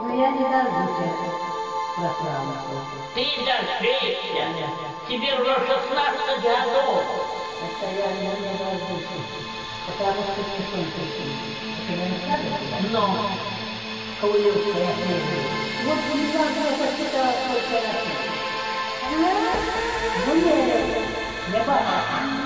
Ну я не дождусь прославлю. Ты дождешься. Тебе уже 16 годов. Это я не дождусь. Потому что не только надо. Но Каулюшка, я слышу. Вот не надо почитала сколько раз. Ну нет, не бабушка.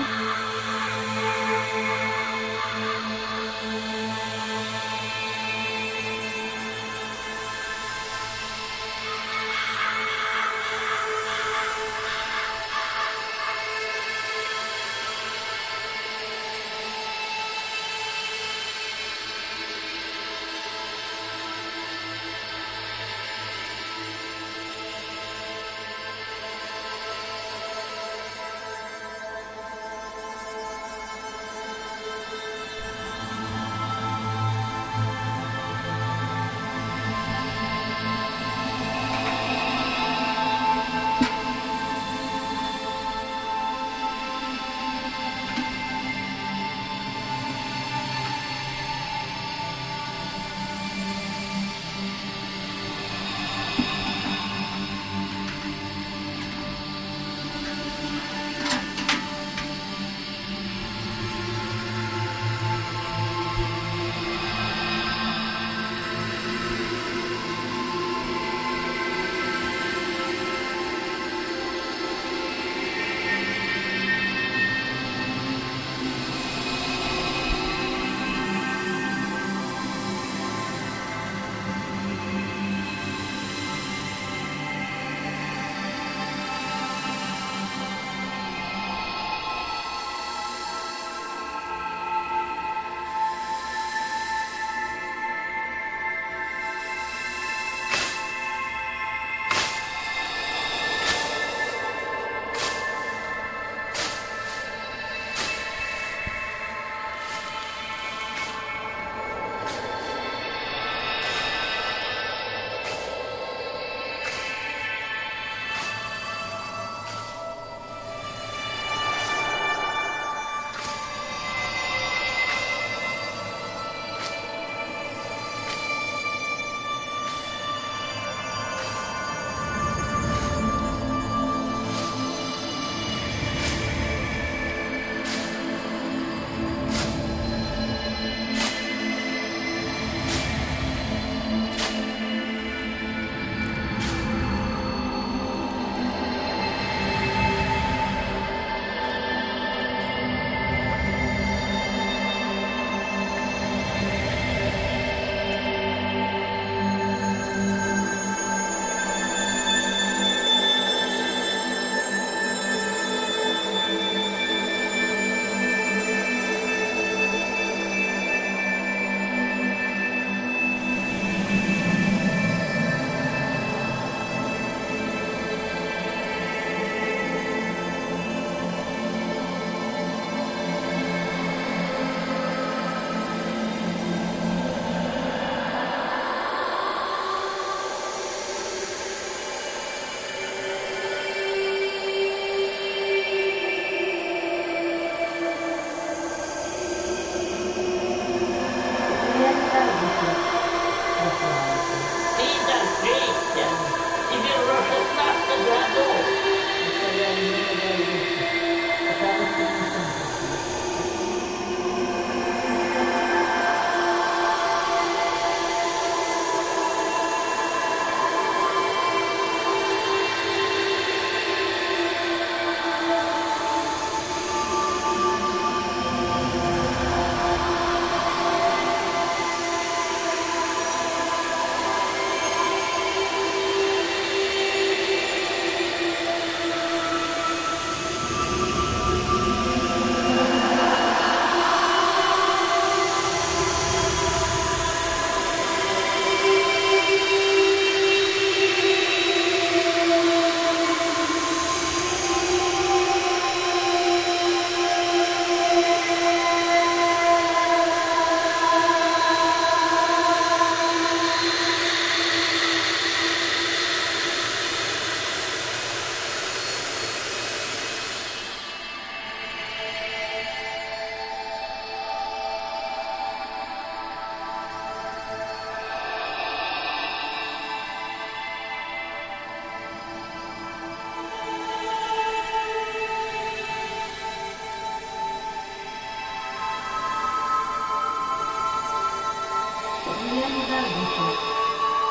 Медаль висить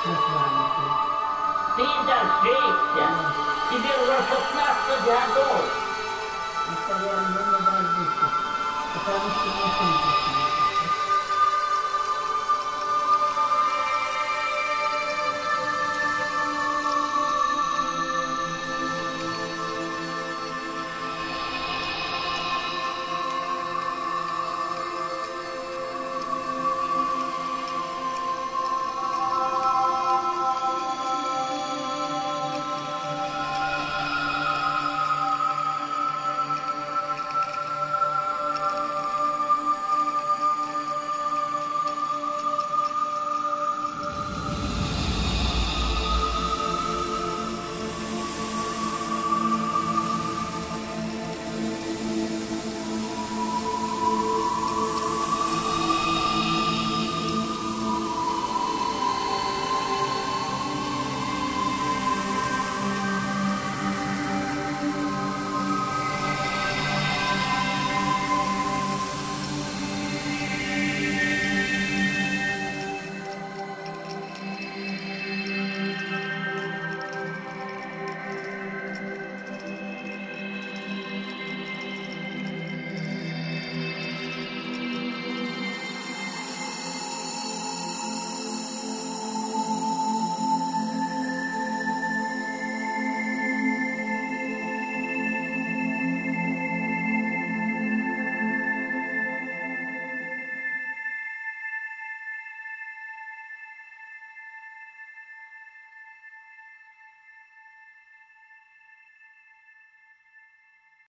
на планете. Ты дождешься. Тебе уже 16 годов. Настоящая медаль висит. Потому что не сын